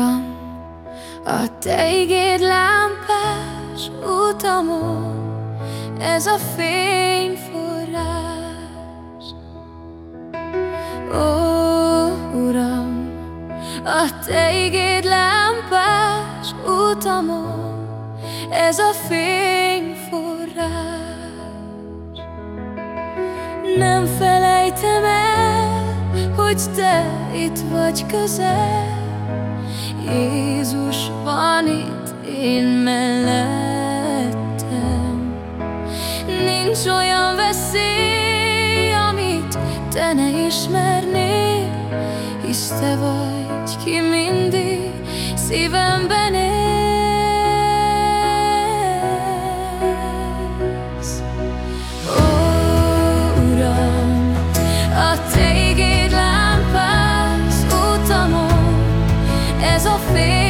Uram, a Te igéd lámpás utamon, ez a fényforrás. Ó, Uram, a Te igéd lámpás utamon, ez a fényforrás. Nem felejtem el, hogy Te itt vagy közel, Jézus van itt én mellettem. Nincs olyan veszély, amit Te ne ismernél, hisz Te vagy, ki mindig szívemben él. utamon